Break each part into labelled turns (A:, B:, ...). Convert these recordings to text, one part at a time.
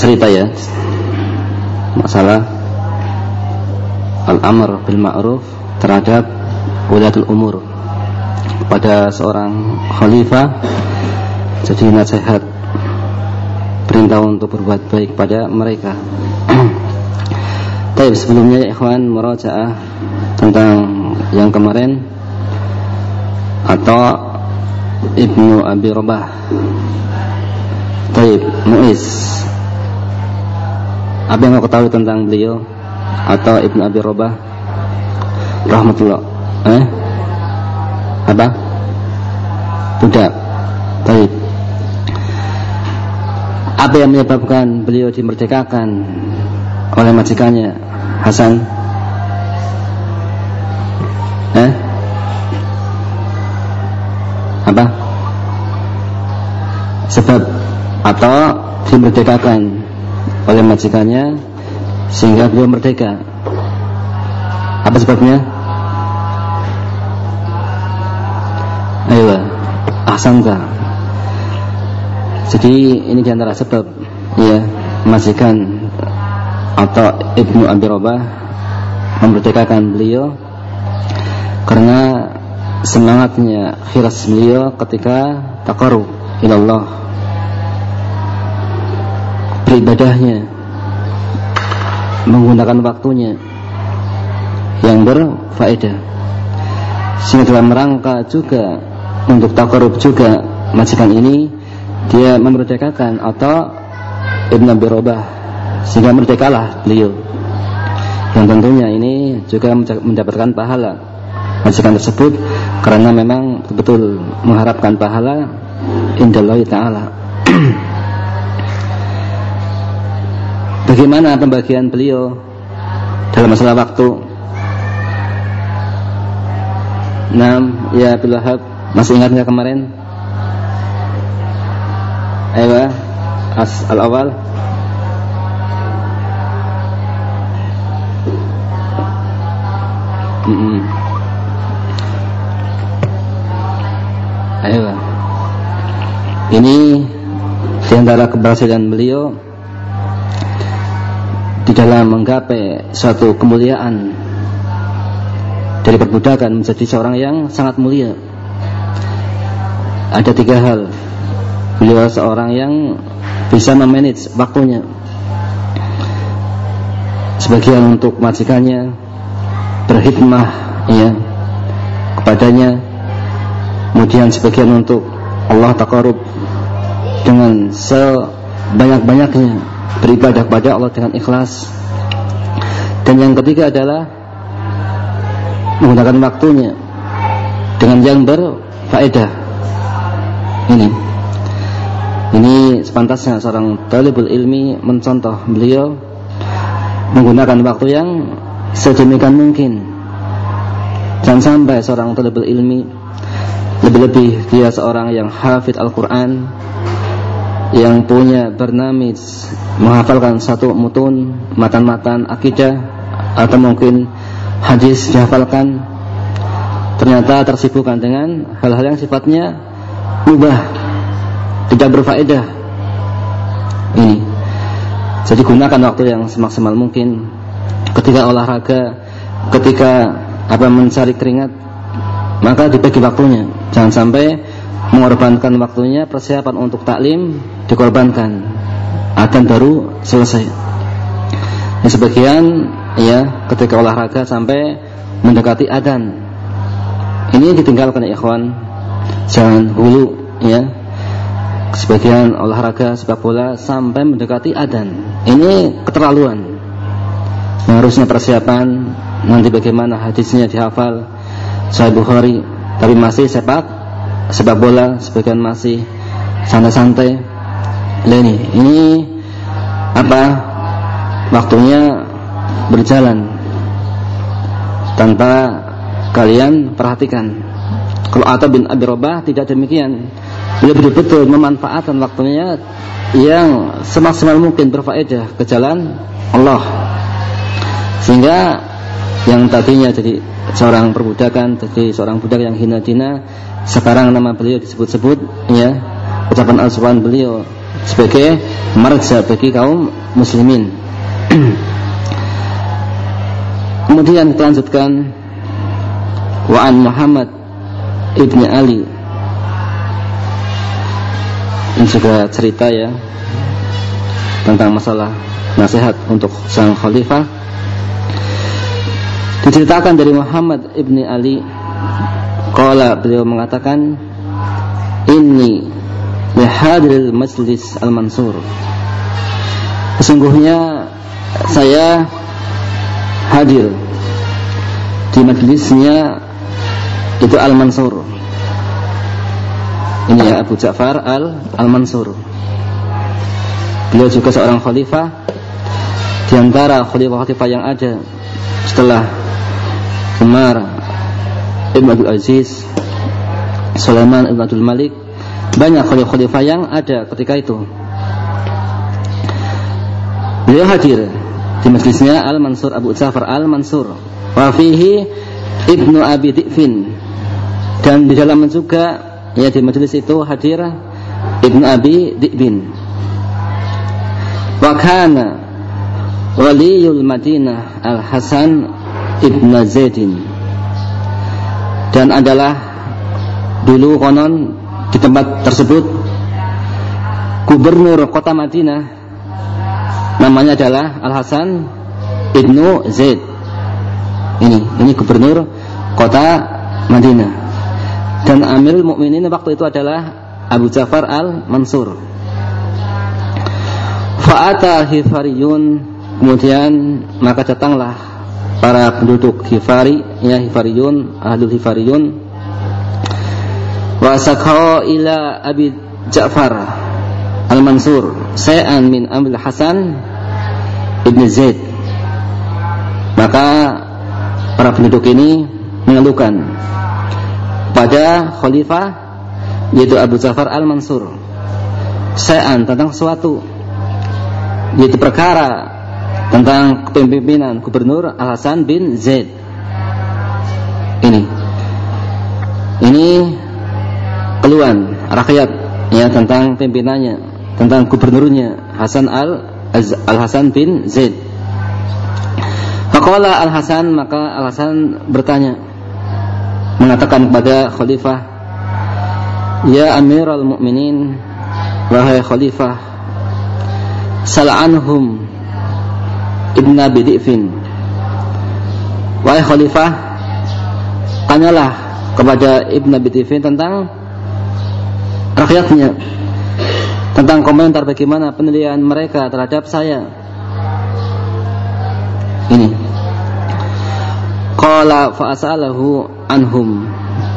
A: cerita ya. Masalah Al-Amr bil Ma'ruf terhadap Ulatul Umur. Pada seorang khalifah Jadi nasihat Perintah untuk berbuat baik pada mereka. Taib sebelumnya ya ikhwan Merajaah tentang yang kemarin atau Ibnu Abi Rabah. Taib Muiz Apa yang kau ketahui tentang beliau? Atau Ibnu Abi Rabah? Rahmatullah. Eh? Apa? Budak Taib Apa yang menyebabkan beliau dimerdekakan Oleh majikannya Hasan? Eh? Apa? Sebab atau dimerdekakan oleh majikannya sehingga beliau merdeka. Apa sebabnya? Ayo ahsanta jadi ini di antara sebab ya majikan atau ibnu Abi Robah memerdekakan beliau karena semangatnya khiras beliau ketika takarub ilallah beribadahnya menggunakan waktunya yang berfaedah. Sehingga dalam rangka juga untuk takarub juga majikan ini dia memerdekakan atau Ibn Abi Robah sehingga merdekalah beliau. Yang tentunya ini juga mendapatkan pahala majikan tersebut karena memang betul mengharapkan pahala indallahi taala. Bagaimana pembagian beliau dalam masalah waktu? Nah, ya Bilahab masih ingat nggak kemarin? Ayo, as al awal. Mm -mm. Ayo. Ini di antara keberhasilan beliau di dalam menggapai suatu kemuliaan dari perbudakan menjadi seorang yang sangat mulia. Ada tiga hal. Beliau seorang yang bisa memanage waktunya. Sebagian untuk majikannya berhikmah ya kepadanya kemudian sebagian untuk Allah takarub dengan sebanyak-banyaknya beribadah kepada Allah dengan ikhlas. Dan yang ketiga adalah menggunakan waktunya dengan yang berfaedah. Ini. Ini sepantasnya seorang talibul ilmi mencontoh beliau menggunakan waktu yang sedemikian mungkin. Jangan sampai seorang talibul ilmi lebih-lebih dia seorang yang hafid Al-Quran Yang punya bernamij Menghafalkan satu mutun Matan-matan akidah Atau mungkin hadis dihafalkan Ternyata tersibukkan dengan Hal-hal yang sifatnya Ubah Tidak berfaedah. Ini. Jadi gunakan waktu yang semaksimal mungkin. Ketika olahraga Ketika apa mencari keringat maka dibagi waktunya. Jangan sampai mengorbankan waktunya persiapan untuk taklim dikorbankan. Akan baru selesai. Ya, sebagian ya ketika olahraga sampai mendekati adan ini ditinggalkan ya ikhwan. Jangan hulu ya. Sebagian olahraga sepak bola sampai mendekati adan ini keterlaluan. Harusnya persiapan nanti bagaimana hadisnya dihafal. Sahih Bukhari tapi masih sepak sepak bola sebagian masih santai-santai. Ini ini apa waktunya berjalan tanpa kalian perhatikan. Kalau Atta bin Abi Robah tidak demikian. Beliau betul-betul memanfaatkan waktunya yang semaksimal mungkin berfaedah ke jalan Allah. Sehingga yang tadinya jadi seorang perbudakan jadi seorang budak yang hina dina sekarang nama beliau disebut-sebut ya. Ucapan al beliau sebagai marja bagi kaum muslimin. Kemudian kita lanjutkan. Wa'an Muhammad ibni Ali. Ini juga cerita ya tentang masalah nasihat untuk sang khalifah. Diceritakan dari Muhammad ibni Ali Qala beliau mengatakan Ini Lihadiril majlis al-mansur. Sesungguhnya Saya Hadir Di majlisnya Itu al-mansur. Ini ya Abu Ja'far al-mansur. Beliau juga seorang khalifah. Di antara khalifah-khalifah yang ada Setelah Umar Ibn Abdul Aziz Sulaiman Ibn Abdul Malik. Banyak khalifah-khalifah yang ada ketika itu. Beliau hadir di majlisnya Al-Mansur Abu Ja'far Al-Mansur. Wafihi Ibnu Abi Di'fin. Dan di dalam juga ya di majlis itu hadir Ibnu Abi Di'bin wa kana waliyul Madinah Al-Hasan Ibn Zaidin dan adalah dulu konon di tempat tersebut gubernur kota Madinah namanya adalah Al Hasan ibnu Zaid. Ini ini gubernur kota Madinah. Dan Amir Mukminin waktu itu adalah Abu Ja'far Al Mansur Fa'ata Hifariyun kemudian maka datanglah para penduduk Hifari ya Hifariyun ahlul Hifariyun. Wa sakhaw ila Abi Ja'far Al-Mansur sayan min Amil Hasan Ibn Zaid. Maka para penduduk ini mengeluhkan pada khalifah yaitu Abu Ja'far Al-Mansur. Sayan tentang sesuatu yaitu perkara tentang kepemimpinan Gubernur Al Hasan bin Zaid. Ini, ini keluhan rakyat ya tentang pimpinannya, tentang gubernurnya Hasan Al Al Hasan bin Zaid. Faqala Al Hasan maka Al Hasan bertanya mengatakan kepada khalifah Ya Amirul Mukminin wahai khalifah sal'anhum Ibn Abi Di'fin. Wahai Khalifah Tanyalah kepada Ibn Abi Di'fin tentang Rakyatnya Tentang komentar bagaimana penilaian mereka terhadap saya. Ini. Qala fa'asalahu anhum.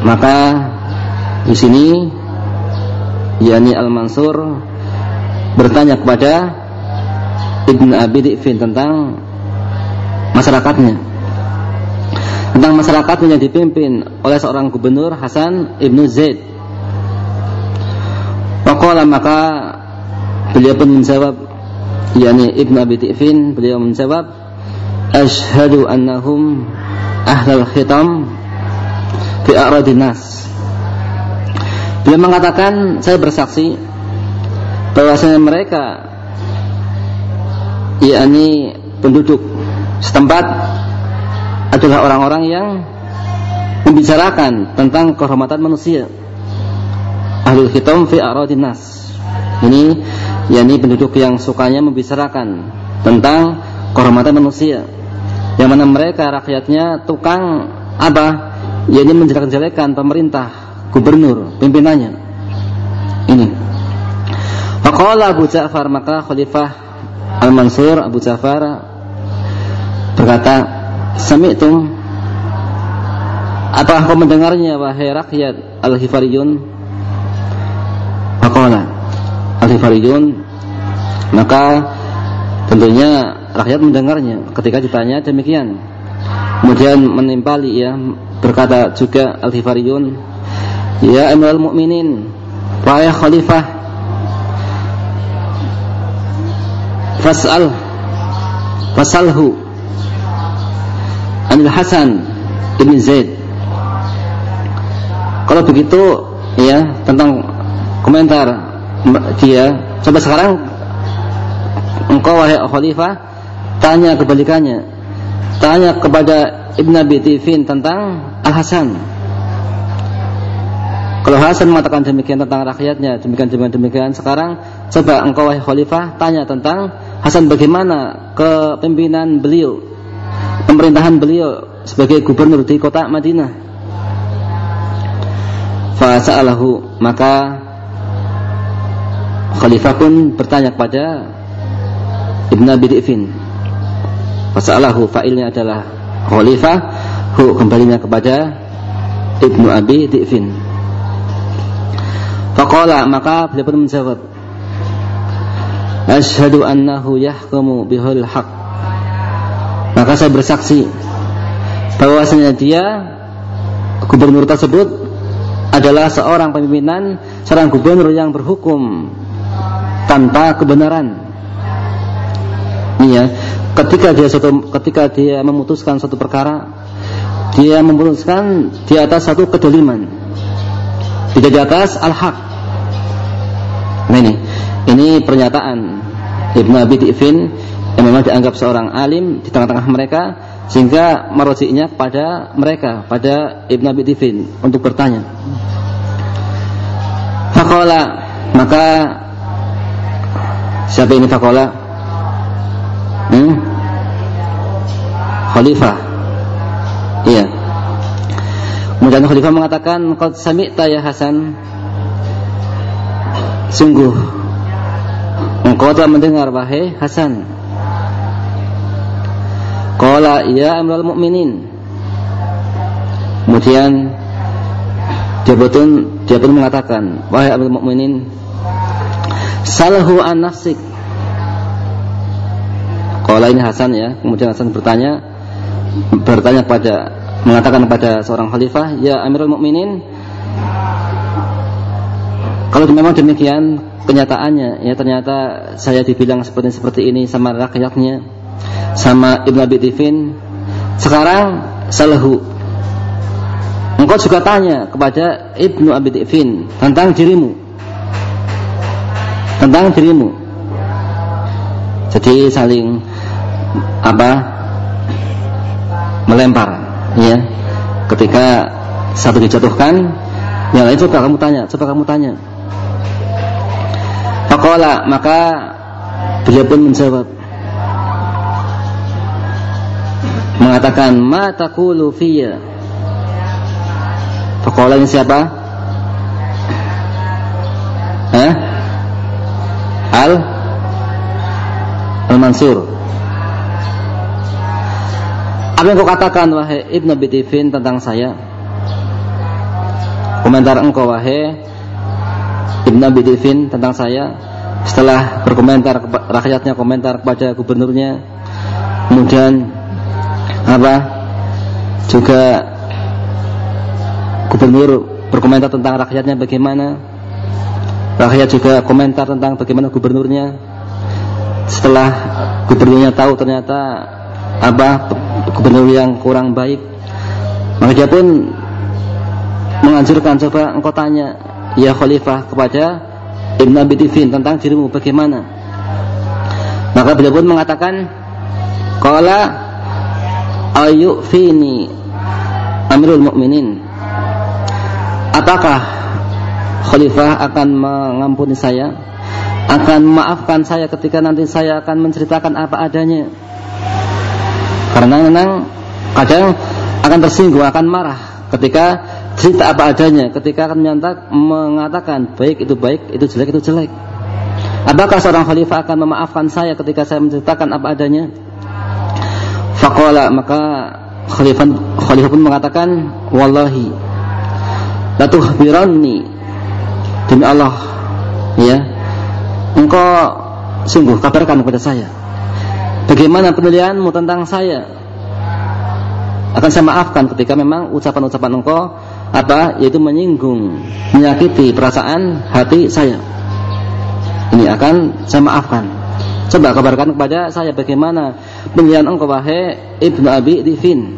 A: Maka di sini yakni Al-Mansur bertanya kepada Ibn Abi Di'fin tentang masyarakatnya. Tentang masyarakatnya yang dipimpin oleh seorang gubernur Hasan Ibn Zaid. Waqala maka beliau pun menjawab yakni Ibn Abi Di'fin beliau menjawab Ashhadu annahum ahlal khitam fi a'radin nas. Beliau mengatakan saya bersaksi bahwasanya mereka yakni penduduk setempat adalah orang-orang yang membicarakan tentang kehormatan manusia. Ahlul hitam fi aradin nas. Ini yakni penduduk yang sukanya membicarakan tentang kehormatan manusia. Yang mana mereka rakyatnya tukang apa? yakni menjelek-jelekan pemerintah, gubernur, pimpinannya. Ini. Faqala Abu Ja'far maka khalifah Al-Mansur Abu Ja'far berkata, "Sami'tum apa kau mendengarnya wahai rakyat Al-Hifariyun?" Faqala Al-Hifariyun maka tentunya rakyat mendengarnya ketika ditanya demikian. Kemudian menimpali ya berkata juga Al-Hifariyun, "Ya Amirul Mukminin, wahai khalifah fas'al. Fasalhu. Anil Hasan ibn Zaid. Kalau begitu ya tentang komentar dia coba sekarang engkau wahai khalifah tanya kebalikannya. Tanya kepada Ibn Abi Tifin tentang Al Hasan kalau Hasan mengatakan demikian tentang rakyatnya demikian demikian demikian sekarang coba engkau wahai khalifah tanya tentang Hasan bagaimana kepemimpinan beliau pemerintahan beliau sebagai gubernur di kota Madinah. Fasa'alahu maka Khalifah pun bertanya kepada Ibn Abi Di'fin. Fasa'alahu fa'ilnya adalah Khalifah hu kembalinya kepada Ibnu Abi Di'fin. Faqala maka beliau pun menjawab Ashhadu annahu yahkumu bihul haq Maka saya bersaksi bahwasanya dia gubernur tersebut adalah seorang pemimpinan seorang gubernur yang berhukum tanpa kebenaran. Iya, ketika dia suatu ketika dia memutuskan suatu perkara, dia memutuskan di atas satu kedoliman, tidak di atas al-haq. Nah ini, ini pernyataan Ibnu Abi Tifin yang memang dianggap seorang alim di tengah-tengah mereka sehingga merujuknya pada mereka pada Ibn Abi Tifin untuk bertanya. Fakola maka siapa ini Fakola hmm? Khalifah. Iya. Kemudian Khalifah mengatakan Qad sami'ta ya Hasan sungguh engkau telah mendengar wahai Hasan Qala ya amral mu'minin. Kemudian dia pun dia pun mengatakan, wahai amral mu'minin, salahu an nafsik. Qala ini Hasan ya. Kemudian Hasan bertanya bertanya kepada mengatakan kepada seorang khalifah, ya Amirul Mukminin, kalau memang demikian kenyataannya ya ternyata saya dibilang seperti seperti ini sama rakyatnya sama Ibn Abi Tifin. Sekarang salahu engkau juga tanya kepada Ibnu Abi Tifin tentang dirimu. Tentang dirimu. Jadi saling apa melempar ya. Ketika satu dijatuhkan yang lain coba kamu tanya coba kamu tanya Fakola maka beliau pun menjawab mengatakan ma taqulu fiyya Faqala ini siapa? Hah? Al Al-Mansur Apa yang kau katakan wahai Ibn Abi Tifin tentang saya? Komentar engkau wahai Ibn Abi Tifin tentang saya. Setelah berkomentar rakyatnya komentar kepada gubernurnya. Kemudian apa juga gubernur berkomentar tentang rakyatnya bagaimana. Rakyat juga komentar tentang bagaimana gubernurnya. Setelah gubernurnya tahu ternyata apa gubernur yang kurang baik. Maka dia pun menganjurkan coba engkau tanya ya khalifah kepada Ibn Abi Tifin tentang dirimu bagaimana? Maka beliau pun mengatakan kalau ayu fini Amirul Mukminin apakah khalifah akan mengampuni saya? Akan memaafkan saya ketika nanti saya akan menceritakan apa adanya? Karena memang kadang akan tersinggung akan marah ketika cerita apa adanya. Ketika akan mengatakan baik itu baik itu jelek itu jelek. Apakah seorang khalifah akan memaafkan saya ketika saya menceritakan apa adanya? Faqala maka khalifah khalifah pun mengatakan wallahi la tuhbiranni. Demi Allah ya engkau sungguh kabarkan kepada saya. Bagaimana penilaianmu tentang saya? Akan saya maafkan ketika memang ucapan-ucapan engkau apa yaitu menyinggung menyakiti perasaan hati saya ini akan saya maafkan Coba kabarkan kepada saya bagaimana penilaian engkau wahai Ibnu Abi Difin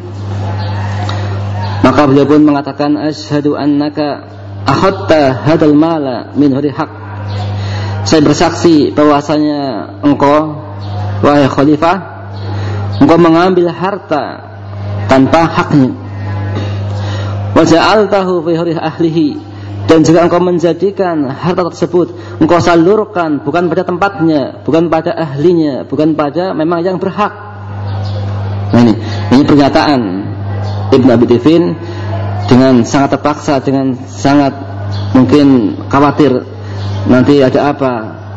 A: Maka beliau pun mengatakan asyhadu annaka akhadta hadal mala min huri haq. Saya bersaksi bahwasanya engkau wahai khalifah engkau mengambil harta tanpa haknya. Wa ja'altahu fi ahlihi dan juga engkau menjadikan harta tersebut engkau salurkan bukan pada tempatnya, bukan pada ahlinya, bukan pada memang yang berhak. Nah ini, ini pernyataan Ibn Abi Tifin dengan sangat terpaksa, dengan sangat mungkin khawatir nanti ada apa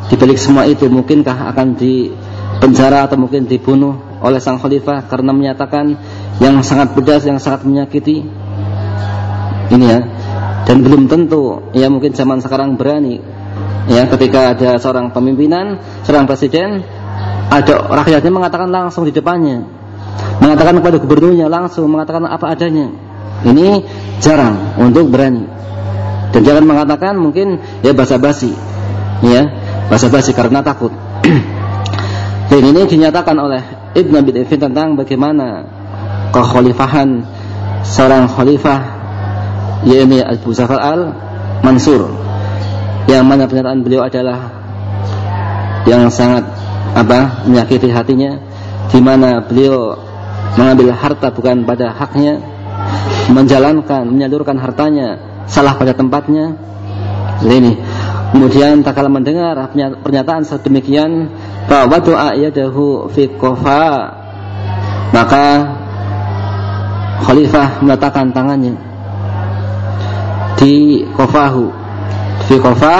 A: di balik semua itu, mungkinkah akan dipenjara atau mungkin dibunuh oleh sang khalifah karena menyatakan yang sangat pedas, yang sangat menyakiti. Ini ya, dan belum tentu ya mungkin zaman sekarang berani. Ya ketika ada seorang pemimpinan seorang presiden ada rakyatnya mengatakan langsung di depannya. Mengatakan kepada gubernurnya langsung mengatakan apa adanya. Ini jarang untuk berani. Dan jangan mengatakan mungkin ya basa-basi. Ya basa-basi karena takut. Dan ini dinyatakan oleh Ibn Abi tentang bagaimana kekhalifahan seorang khalifah yakni Abu Zafar al Mansur yang mana pernyataan beliau adalah yang sangat apa menyakiti hatinya di mana beliau mengambil harta bukan pada haknya menjalankan menyalurkan hartanya salah pada tempatnya. Ini. Kemudian tak kala mendengar pernyataan sedemikian bahwa doa yadahu fi kofa maka khalifah meletakkan tangannya di kofahu fi kofa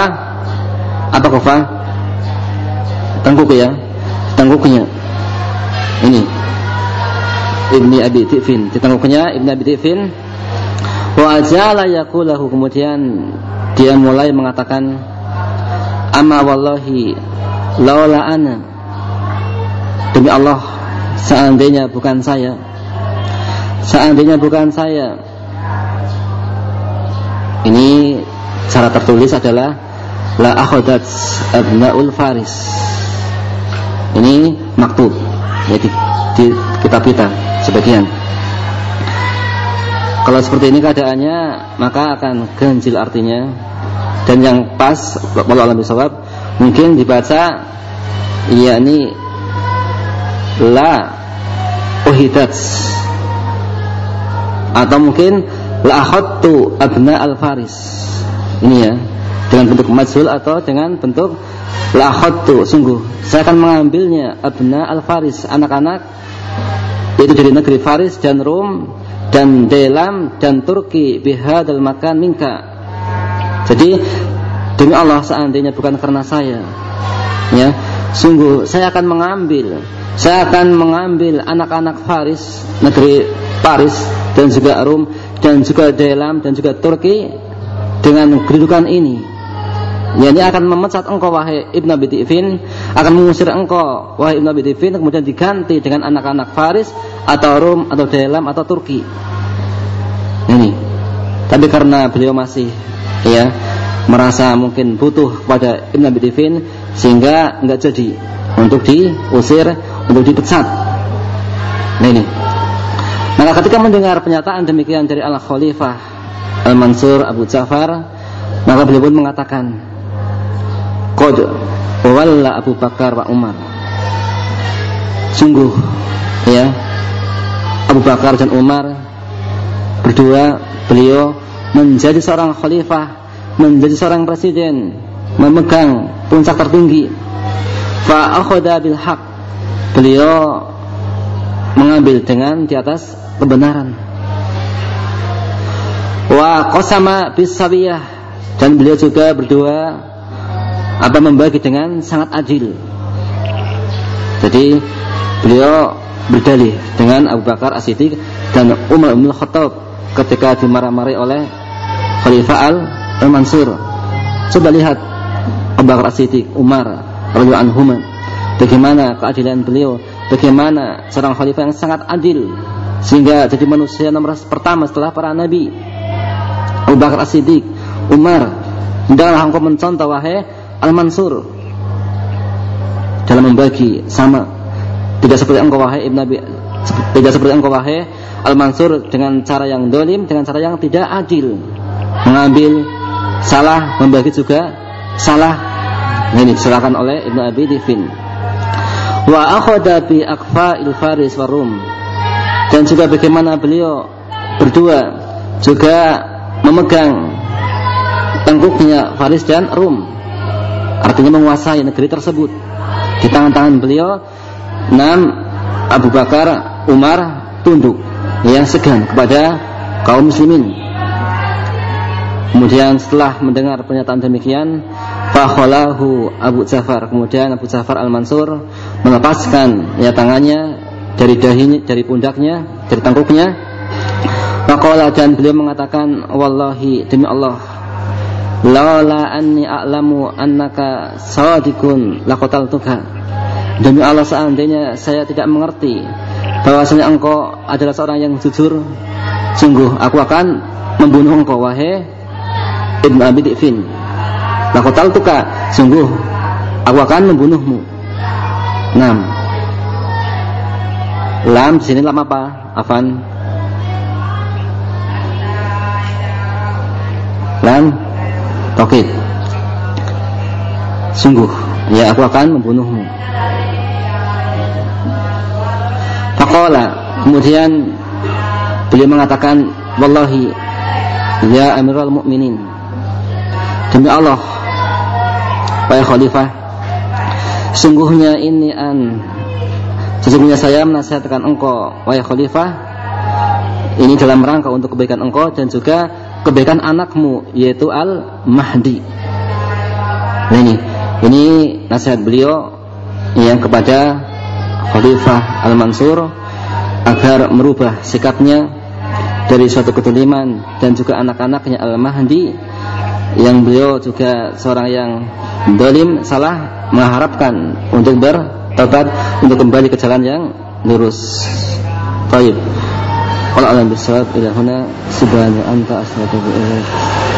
A: apa kofa tengkuk ya. Tengkuknya ini. Ibni Abi Tifin. Di tengkuknya Ibni Abi Tifin. Wa ajala yakulahu kemudian dia mulai mengatakan amma wallahi laula ana. Demi Allah seandainya bukan saya. Seandainya bukan saya ini cara tertulis adalah la akhadat abnaul faris. Ini maktub ya di, di kitab kita sebagian. Kalau seperti ini keadaannya maka akan ganjil artinya dan yang pas kalau alam bisawab mungkin dibaca yakni la uhidat atau mungkin la akhadtu abna al faris ini ya dengan bentuk majhul atau dengan bentuk la akhadtu. Sungguh saya akan mengambilnya abna al faris anak-anak itu dari negeri Faris dan Rum dan Delam dan Turki bihadal makan minka. Jadi demi Allah seandainya bukan karena saya ya sungguh saya akan mengambil saya akan mengambil anak-anak Faris negeri Paris dan juga Rum dan juga dalam dan juga Turki dengan kedudukan ini. Yakni akan memecat engkau wahai Ibn Abi Tifin akan mengusir engkau wahai Ibn Abi Tifin kemudian diganti dengan anak-anak Faris atau Rom atau dalam atau Turki. Ini. Tapi karena beliau masih ya merasa mungkin butuh kepada Ibn Abi Tifin sehingga enggak jadi untuk diusir untuk dipecat. Nah ini maka ketika mendengar pernyataan demikian dari Al-Khalifah Al-Mansur Abu Ja'far Maka beliau pun mengatakan Qad walla Abu Bakar wa Umar. Sungguh ya Abu Bakar dan Umar Berdua beliau menjadi seorang khalifah Menjadi seorang presiden Memegang puncak tertinggi. Fa'akhoda bil haq. Beliau mengambil dengan di atas kebenaran. Wa qasama bisawiyah dan beliau juga berdua apa membagi dengan sangat adil. Jadi beliau berdalih dengan Abu Bakar As-Siddiq dan Umar bin Khattab ketika dimarah-marahi oleh Khalifah Al-Mansur. Coba lihat Abu Bakar As-Siddiq, Umar radhiyallahu anhuma bagaimana keadilan beliau, bagaimana seorang khalifah yang sangat adil sehingga jadi manusia nomor pertama setelah para nabi. Abu Bakar As-Siddiq Umar. Hendaklah engkau mencontoh wahai Al-Mansur. Dalam membagi sama. Tidak seperti engkau wahai Ibn Abi tidak seperti engkau wahai Al-Mansur dengan cara yang dolim dengan cara yang tidak adil. Mengambil salah membagi juga salah. Nah, ini diserahkan oleh Ibn Abi Difin. Wa akhadha bi il warum dan juga bagaimana beliau berdua juga memegang tengkuknya Faris dan Rum. Artinya menguasai negeri tersebut. Di tangan-tangan beliau enam Abu Bakar Umar tunduk yang segan kepada kaum muslimin. Kemudian setelah mendengar pernyataan demikian fakholahu Abu Ja'far. Kemudian Abu Ja'far Al-Mansur melepaskan ya tangannya dari dahinya dari pundaknya dari tangkuknya. Maqala dan beliau mengatakan wallahi demi Allah laula anni a'lamu annaka sadiqun laqataltuka demi Allah seandainya saya tidak mengerti bahwasanya engkau adalah seorang yang jujur sungguh aku akan membunuh engkau wahai Ibnu Abi Difin laqataltuka sungguh aku akan membunuhmu. Nam Lam sini lam apa? Afan? Lam? Tokit Sungguh. Ya aku akan membunuhmu. Fakola Kemudian Beliau mengatakan Wallahi Ya Amirul Mukminin Demi Allah Wahai Khalifah Sungguhnya ini an Sesungguhnya saya menasihatkan engkau Wahai Khalifah Ini dalam rangka untuk kebaikan engkau Dan juga kebaikan anakmu yaitu Al-Mahdi. Nah ini, ini nasihat beliau yang kepada Khalifah Al-Mansur agar merubah sikapnya dari suatu ketuliman dan juga anak-anaknya Al-Mahdi yang beliau juga seorang yang dolim salah mengharapkan untuk bertobat untuk kembali ke jalan yang lurus. Baik. Qul a'lam bisawab ila huna subhanahu anta astaghfiruka